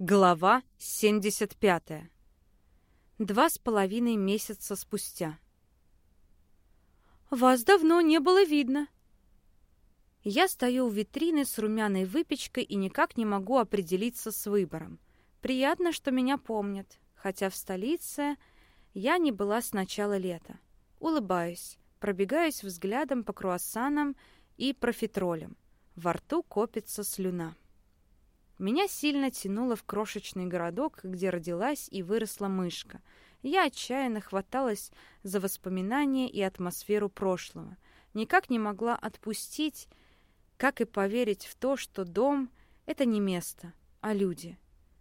Глава 75. Два с половиной месяца спустя. «Вас давно не было видно». Я стою у витрины с румяной выпечкой и никак не могу определиться с выбором. Приятно, что меня помнят, хотя в столице я не была с начала лета. Улыбаюсь, пробегаюсь взглядом по круассанам и профитролям. Во рту копится слюна. Меня сильно тянуло в крошечный городок, где родилась и выросла мышка. Я отчаянно хваталась за воспоминания и атмосферу прошлого. Никак не могла отпустить, как и поверить в то, что дом — это не место, а люди.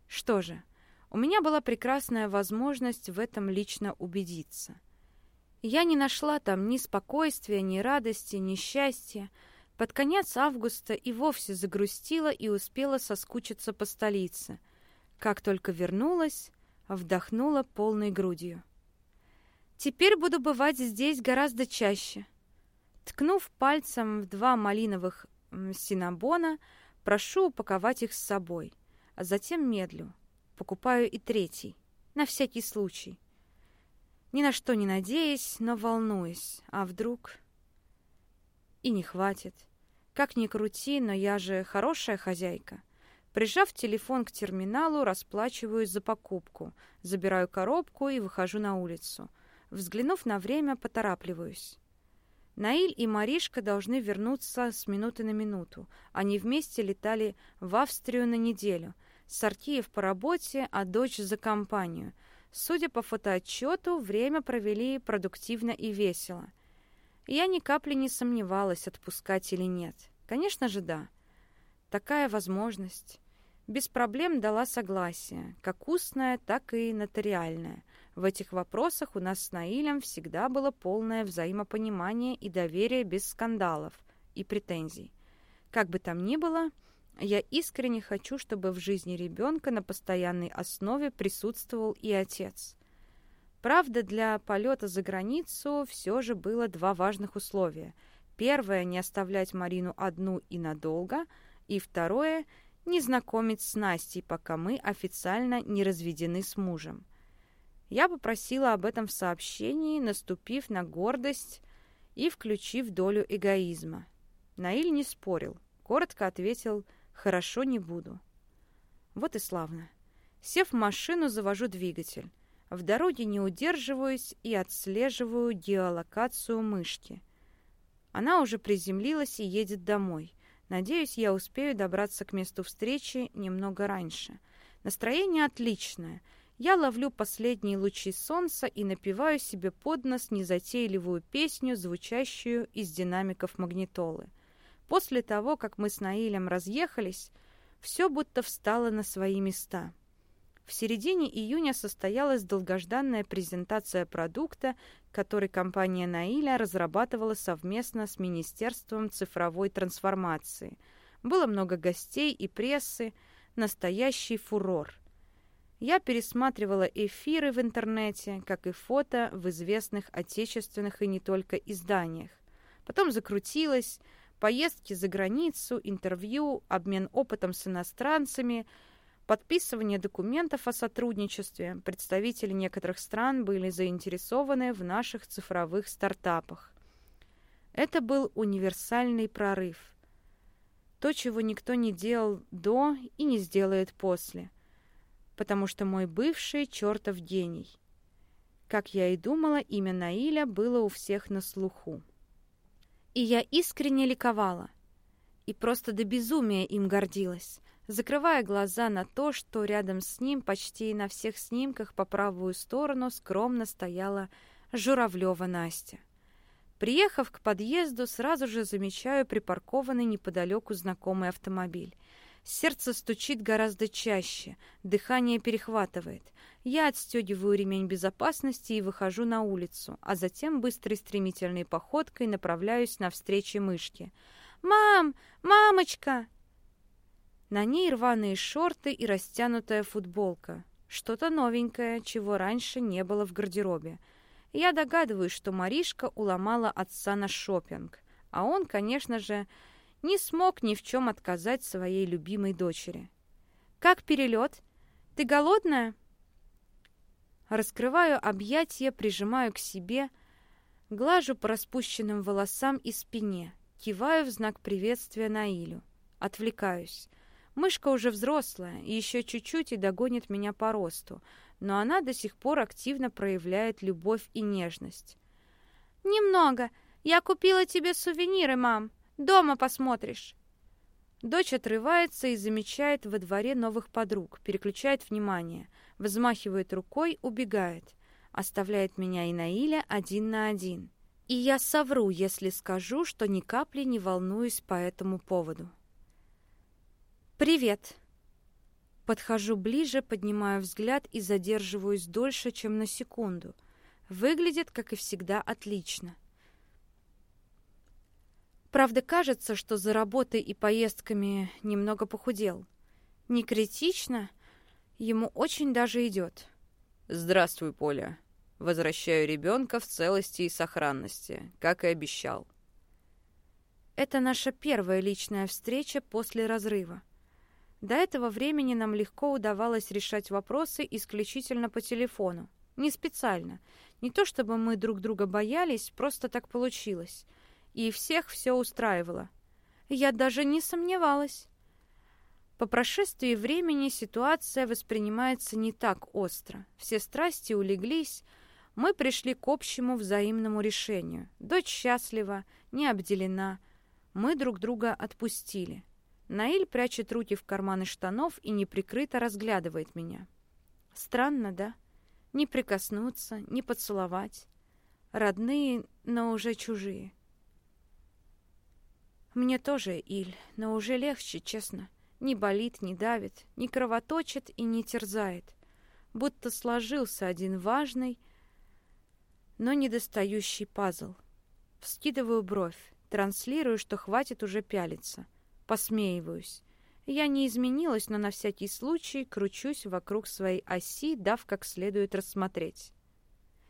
Что же, у меня была прекрасная возможность в этом лично убедиться. Я не нашла там ни спокойствия, ни радости, ни счастья, под конец августа и вовсе загрустила и успела соскучиться по столице. Как только вернулась, вдохнула полной грудью. Теперь буду бывать здесь гораздо чаще. Ткнув пальцем в два малиновых синабона, прошу упаковать их с собой, а затем медлю. Покупаю и третий, на всякий случай. Ни на что не надеясь, но волнуюсь. А вдруг и не хватит. Как ни крути, но я же хорошая хозяйка. Прижав телефон к терминалу, расплачиваюсь за покупку, забираю коробку и выхожу на улицу. Взглянув на время, поторапливаюсь. Наиль и Маришка должны вернуться с минуты на минуту. Они вместе летали в Австрию на неделю. Сартиев по работе, а дочь за компанию. Судя по фотоотчету, время провели продуктивно и весело – я ни капли не сомневалась, отпускать или нет. Конечно же, да. Такая возможность. Без проблем дала согласие, как устное, так и нотариальное. В этих вопросах у нас с Наилем всегда было полное взаимопонимание и доверие без скандалов и претензий. Как бы там ни было, я искренне хочу, чтобы в жизни ребенка на постоянной основе присутствовал и отец. Правда, для полета за границу все же было два важных условия. Первое – не оставлять Марину одну и надолго, и второе – не знакомить с Настей, пока мы официально не разведены с мужем. Я попросила об этом в сообщении, наступив на гордость и включив долю эгоизма. Наиль не спорил, коротко ответил «хорошо, не буду». Вот и славно. Сев в машину, завожу двигатель. В дороге не удерживаюсь и отслеживаю геолокацию мышки. Она уже приземлилась и едет домой. Надеюсь, я успею добраться к месту встречи немного раньше. Настроение отличное. Я ловлю последние лучи солнца и напеваю себе под нос незатейливую песню, звучащую из динамиков магнитолы. После того, как мы с Наилем разъехались, все будто встало на свои места — в середине июня состоялась долгожданная презентация продукта, который компания Наиля разрабатывала совместно с Министерством цифровой трансформации. Было много гостей и прессы, настоящий фурор. Я пересматривала эфиры в интернете, как и фото в известных отечественных и не только изданиях. Потом закрутилась, поездки за границу, интервью, обмен опытом с иностранцами – подписывание документов о сотрудничестве. Представители некоторых стран были заинтересованы в наших цифровых стартапах. Это был универсальный прорыв. То, чего никто не делал до и не сделает после. Потому что мой бывший чертов гений. Как я и думала, имя Наиля было у всех на слуху. И я искренне ликовала. И просто до безумия им гордилась закрывая глаза на то, что рядом с ним почти на всех снимках по правую сторону скромно стояла Журавлева Настя. Приехав к подъезду, сразу же замечаю припаркованный неподалеку знакомый автомобиль. Сердце стучит гораздо чаще, дыхание перехватывает. Я отстегиваю ремень безопасности и выхожу на улицу, а затем быстрой стремительной походкой направляюсь навстречу мышке. «Мам! Мамочка!» На ней рваные шорты и растянутая футболка. Что-то новенькое, чего раньше не было в гардеробе. Я догадываюсь, что Маришка уломала отца на шопинг, а он, конечно же, не смог ни в чем отказать своей любимой дочери. «Как перелет?» Ты голодная?» Раскрываю объятия, прижимаю к себе, глажу по распущенным волосам и спине, киваю в знак приветствия Наилю. Отвлекаюсь. Мышка уже взрослая, и еще чуть-чуть и догонит меня по росту, но она до сих пор активно проявляет любовь и нежность. «Немного. Я купила тебе сувениры, мам. Дома посмотришь». Дочь отрывается и замечает во дворе новых подруг, переключает внимание, взмахивает рукой, убегает, оставляет меня и Наиля один на один. И я совру, если скажу, что ни капли не волнуюсь по этому поводу. «Привет!» Подхожу ближе, поднимаю взгляд и задерживаюсь дольше, чем на секунду. Выглядит, как и всегда, отлично. Правда, кажется, что за работой и поездками немного похудел. Не критично, ему очень даже идет. «Здравствуй, Поля. Возвращаю ребенка в целости и сохранности, как и обещал». Это наша первая личная встреча после разрыва. До этого времени нам легко удавалось решать вопросы исключительно по телефону. Не специально. Не то чтобы мы друг друга боялись, просто так получилось — и всех все устраивало. Я даже не сомневалась. По прошествии времени ситуация воспринимается не так остро. Все страсти улеглись, мы пришли к общему взаимному решению. Дочь счастлива, не обделена. Мы друг друга отпустили. Наиль прячет руки в карманы штанов и неприкрыто разглядывает меня. Странно, да? Не прикоснуться, не поцеловать. Родные, но уже чужие. Мне тоже, Иль, но уже легче, честно. Не болит, не давит, не кровоточит и не терзает. Будто сложился один важный, но недостающий пазл. Вскидываю бровь, транслирую, что хватит уже пялиться. Посмеиваюсь. Я не изменилась, но на всякий случай кручусь вокруг своей оси, дав как следует рассмотреть.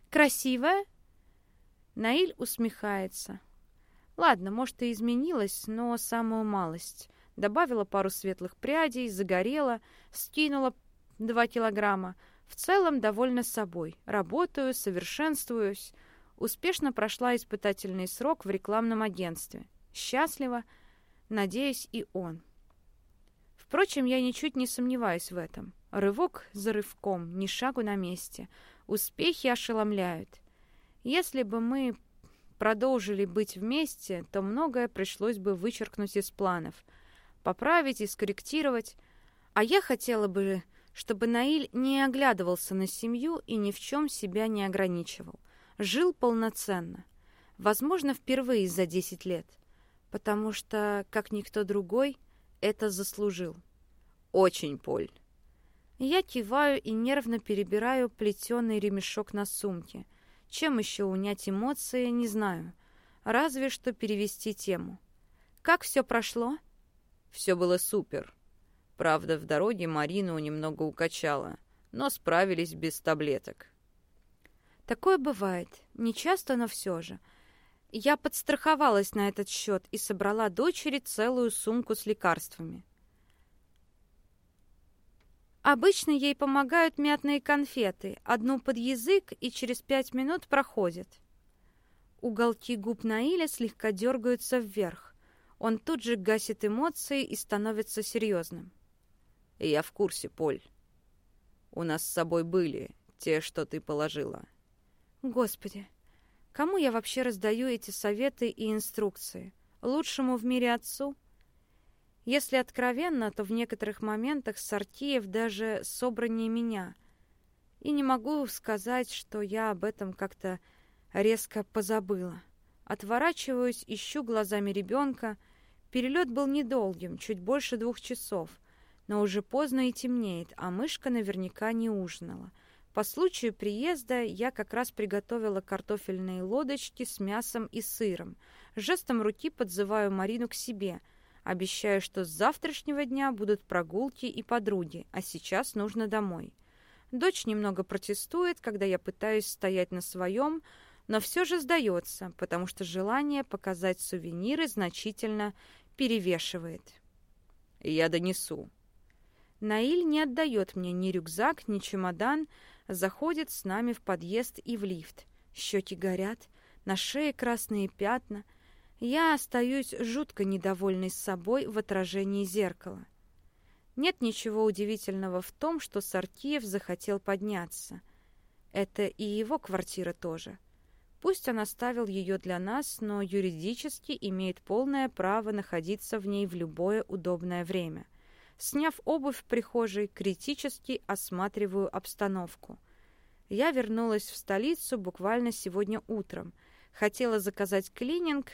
«Красивая?» Наиль усмехается, Ладно, может, и изменилась, но самую малость. Добавила пару светлых прядей, загорела, скинула два килограмма. В целом довольна собой. Работаю, совершенствуюсь. Успешно прошла испытательный срок в рекламном агентстве. Счастлива, надеюсь, и он. Впрочем, я ничуть не сомневаюсь в этом. Рывок за рывком, ни шагу на месте. Успехи ошеломляют. Если бы мы продолжили быть вместе, то многое пришлось бы вычеркнуть из планов, поправить и скорректировать. А я хотела бы, чтобы Наиль не оглядывался на семью и ни в чем себя не ограничивал. Жил полноценно. Возможно, впервые за 10 лет. Потому что, как никто другой, это заслужил. Очень, Поль. Я киваю и нервно перебираю плетеный ремешок на сумке. Чем еще унять эмоции, не знаю. Разве что перевести тему. Как все прошло? Все было супер. Правда, в дороге Марину немного укачала, но справились без таблеток. Такое бывает. Не часто, но все же. Я подстраховалась на этот счет и собрала дочери целую сумку с лекарствами. Обычно ей помогают мятные конфеты, одну под язык и через пять минут проходит. Уголки губ Наиля слегка дергаются вверх. Он тут же гасит эмоции и становится серьезным. «Я в курсе, Поль. У нас с собой были те, что ты положила». «Господи, кому я вообще раздаю эти советы и инструкции? Лучшему в мире отцу?» Если откровенно, то в некоторых моментах Сартиев даже собраннее меня. И не могу сказать, что я об этом как-то резко позабыла. Отворачиваюсь, ищу глазами ребенка. Перелет был недолгим, чуть больше двух часов. Но уже поздно и темнеет, а мышка наверняка не ужинала. По случаю приезда я как раз приготовила картофельные лодочки с мясом и сыром. Жестом руки подзываю Марину к себе — Обещаю, что с завтрашнего дня будут прогулки и подруги, а сейчас нужно домой. Дочь немного протестует, когда я пытаюсь стоять на своем, но все же сдается, потому что желание показать сувениры значительно перевешивает. «Я донесу». Наиль не отдает мне ни рюкзак, ни чемодан, заходит с нами в подъезд и в лифт. Щеки горят, на шее красные пятна. Я остаюсь жутко недовольной собой в отражении зеркала. Нет ничего удивительного в том, что Сартиев захотел подняться. Это и его квартира тоже. Пусть он оставил ее для нас, но юридически имеет полное право находиться в ней в любое удобное время. Сняв обувь в прихожей, критически осматриваю обстановку. Я вернулась в столицу буквально сегодня утром. Хотела заказать клининг,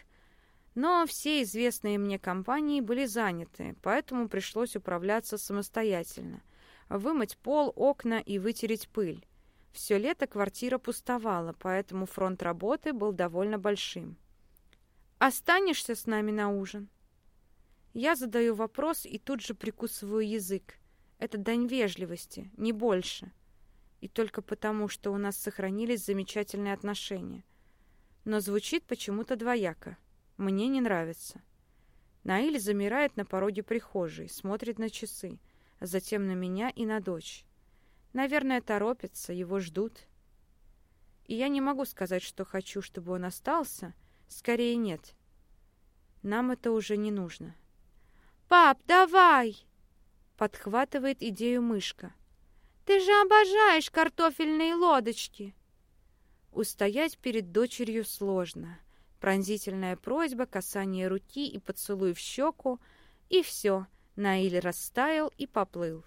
но все известные мне компании были заняты, поэтому пришлось управляться самостоятельно. Вымыть пол, окна и вытереть пыль. Все лето квартира пустовала, поэтому фронт работы был довольно большим. «Останешься с нами на ужин?» Я задаю вопрос и тут же прикусываю язык. Это дань вежливости, не больше. И только потому, что у нас сохранились замечательные отношения. Но звучит почему-то двояко. Мне не нравится. Наиль замирает на пороге прихожей, смотрит на часы, а затем на меня и на дочь. Наверное, торопится, его ждут. И я не могу сказать, что хочу, чтобы он остался. Скорее, нет. Нам это уже не нужно. «Пап, давай!» Подхватывает идею мышка. «Ты же обожаешь картофельные лодочки!» Устоять перед дочерью сложно. Пронзительная просьба, касание руки и поцелуй в щеку, и все, Наиль растаял и поплыл.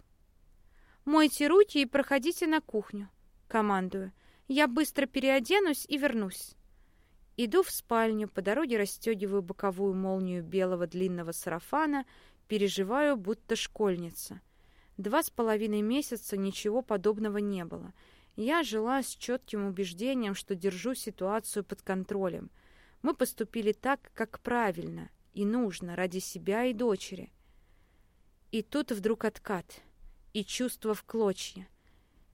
«Мойте руки и проходите на кухню», — командую. «Я быстро переоденусь и вернусь». Иду в спальню, по дороге расстегиваю боковую молнию белого длинного сарафана Переживаю, будто школьница. Два с половиной месяца ничего подобного не было. Я жила с четким убеждением, что держу ситуацию под контролем. Мы поступили так, как правильно и нужно ради себя и дочери. И тут вдруг откат. И чувство в клочья.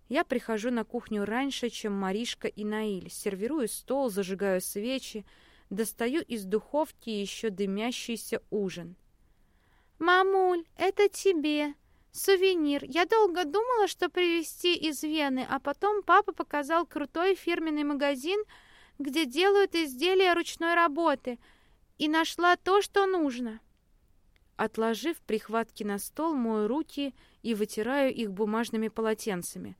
Я прихожу на кухню раньше, чем Маришка и Наиль. Сервирую стол, зажигаю свечи, достаю из духовки еще дымящийся ужин — «Мамуль, это тебе. Сувенир. Я долго думала, что привезти из Вены, а потом папа показал крутой фирменный магазин, где делают изделия ручной работы, и нашла то, что нужно». Отложив прихватки на стол, мою руки и вытираю их бумажными полотенцами.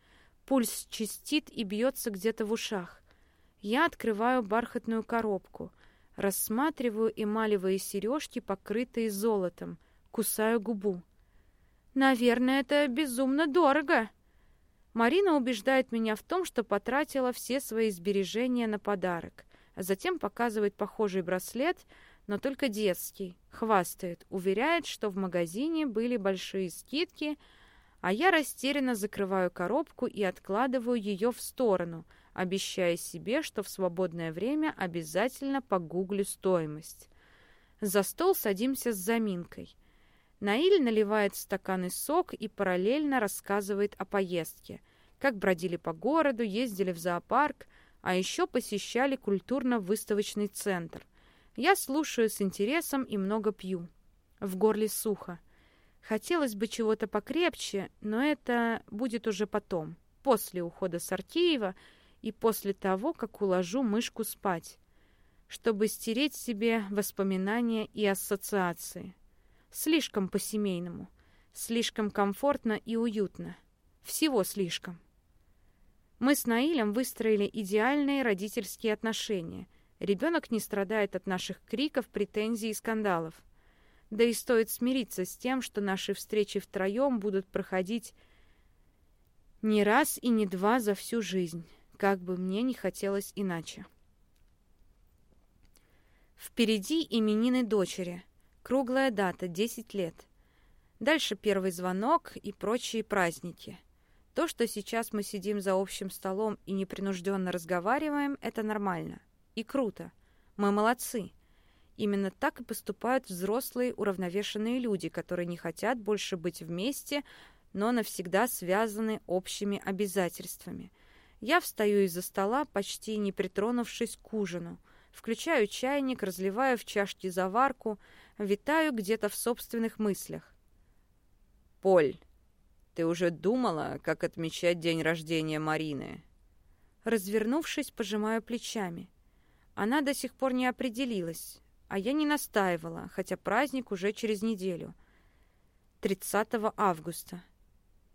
Пульс чистит и бьется где-то в ушах. Я открываю бархатную коробку, рассматриваю эмалевые сережки, покрытые золотом — Кусаю губу. Наверное, это безумно дорого. Марина убеждает меня в том, что потратила все свои сбережения на подарок, а затем показывает похожий браслет, но только детский. Хвастает, уверяет, что в магазине были большие скидки, а я растерянно закрываю коробку и откладываю ее в сторону, обещая себе, что в свободное время обязательно погуглю стоимость. За стол садимся с заминкой — Наиль наливает стаканы сок и параллельно рассказывает о поездке. Как бродили по городу, ездили в зоопарк, а еще посещали культурно-выставочный центр. Я слушаю с интересом и много пью. В горле сухо. Хотелось бы чего-то покрепче, но это будет уже потом, после ухода Сартеева и после того, как уложу мышку спать, чтобы стереть себе воспоминания и ассоциации. Слишком по-семейному. Слишком комфортно и уютно. Всего слишком. Мы с Наилем выстроили идеальные родительские отношения. Ребенок не страдает от наших криков, претензий и скандалов. Да и стоит смириться с тем, что наши встречи втроем будут проходить не раз и не два за всю жизнь, как бы мне не хотелось иначе. Впереди именины дочери. Круглая дата, 10 лет. Дальше первый звонок и прочие праздники. То, что сейчас мы сидим за общим столом и непринужденно разговариваем, это нормально. И круто. Мы молодцы. Именно так и поступают взрослые уравновешенные люди, которые не хотят больше быть вместе, но навсегда связаны общими обязательствами. Я встаю из-за стола, почти не притронувшись к ужину. Включаю чайник, разливаю в чашки заварку, витаю где-то в собственных мыслях. «Поль, Ты уже думала, как отмечать день рождения Марины? Развернувшись, пожимаю плечами. Она до сих пор не определилась, а я не настаивала, хотя праздник уже через неделю. 30 августа.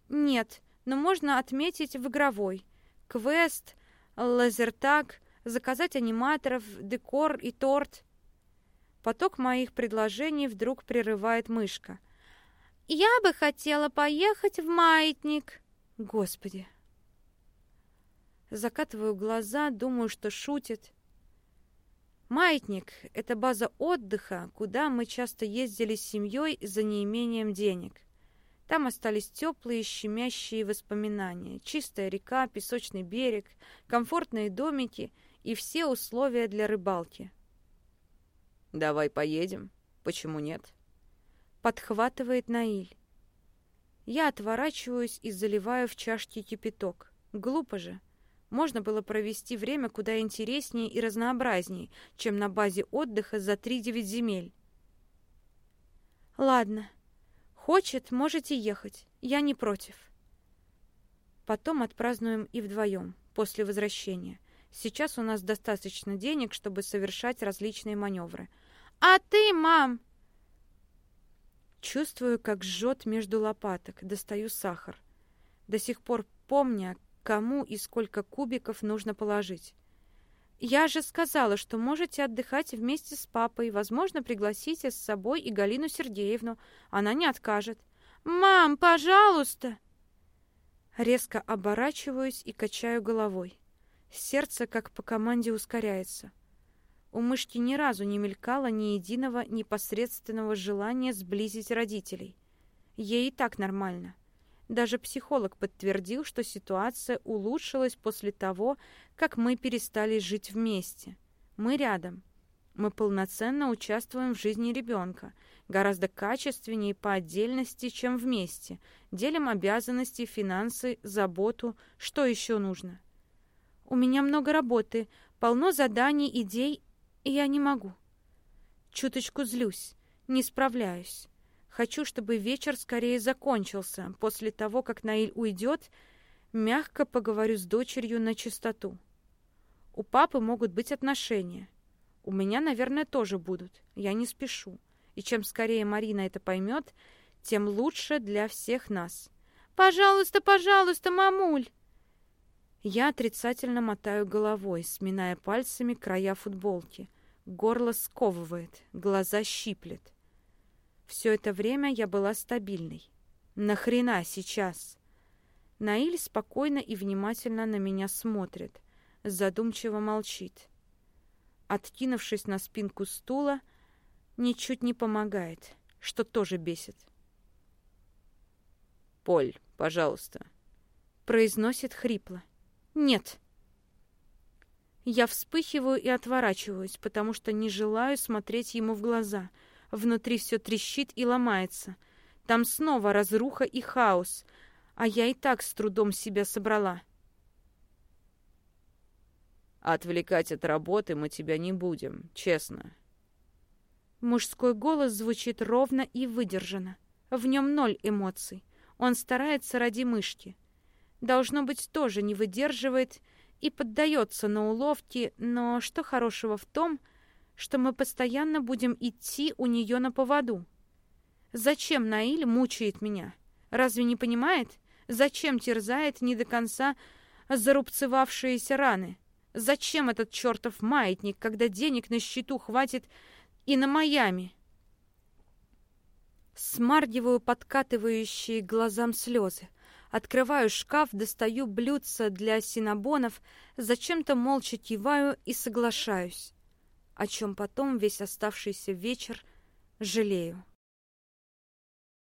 Нет, но можно отметить в игровой. Квест, лазертаг, заказать аниматоров, декор и торт. Поток моих предложений вдруг прерывает мышка. «Я бы хотела поехать в маятник!» Господи! Закатываю глаза, думаю, что шутит. Маятник — это база отдыха, куда мы часто ездили с семьей за неимением денег. Там остались теплые, щемящие воспоминания. Чистая река, песочный берег, комфортные домики и все условия для рыбалки. «Давай поедем. Почему нет?» Подхватывает Наиль. Я отворачиваюсь и заливаю в чашки кипяток. Глупо же. Можно было провести время куда интереснее и разнообразнее, чем на базе отдыха за три-девять земель. Ладно. Хочет, можете ехать. Я не против. Потом отпразднуем и вдвоем, после возвращения. Сейчас у нас достаточно денег, чтобы совершать различные маневры. «А ты, мам!» Чувствую, как жжет между лопаток. Достаю сахар. До сих пор помня, кому и сколько кубиков нужно положить. «Я же сказала, что можете отдыхать вместе с папой. Возможно, пригласите с собой и Галину Сергеевну. Она не откажет». «Мам, пожалуйста!» Резко оборачиваюсь и качаю головой. Сердце, как по команде, ускоряется. У мышки ни разу не мелькало ни единого непосредственного желания сблизить родителей. Ей и так нормально. Даже психолог подтвердил, что ситуация улучшилась после того, как мы перестали жить вместе. Мы рядом. Мы полноценно участвуем в жизни ребенка, гораздо качественнее по отдельности, чем вместе. Делим обязанности, финансы, заботу. Что еще нужно? У меня много работы, полно заданий, идей, я не могу. Чуточку злюсь, не справляюсь. Хочу, чтобы вечер скорее закончился. После того, как Наиль уйдет, мягко поговорю с дочерью на чистоту. У папы могут быть отношения. У меня, наверное, тоже будут. Я не спешу. И чем скорее Марина это поймет, тем лучше для всех нас. «Пожалуйста, пожалуйста, мамуль!» Я отрицательно мотаю головой, сминая пальцами края футболки. Горло сковывает, глаза щиплет. Все это время я была стабильной. Нахрена сейчас? Наиль спокойно и внимательно на меня смотрит, задумчиво молчит. Откинувшись на спинку стула, ничуть не помогает, что тоже бесит. «Поль, пожалуйста», — произносит хрипло. «Нет». Я вспыхиваю и отворачиваюсь, потому что не желаю смотреть ему в глаза. Внутри все трещит и ломается. Там снова разруха и хаос, а я и так с трудом себя собрала. Отвлекать от работы мы тебя не будем, честно. Мужской голос звучит ровно и выдержанно. В нем ноль эмоций. Он старается ради мышки. Должно быть, тоже не выдерживает и поддается на уловки, но что хорошего в том, что мы постоянно будем идти у нее на поводу? Зачем Наиль мучает меня? Разве не понимает? Зачем терзает не до конца зарубцевавшиеся раны? Зачем этот чертов маятник, когда денег на счету хватит и на Майами? Смаргиваю подкатывающие глазам слезы. Открываю шкаф, достаю блюдца для синабонов, зачем-то молча киваю и соглашаюсь, о чем потом весь оставшийся вечер жалею.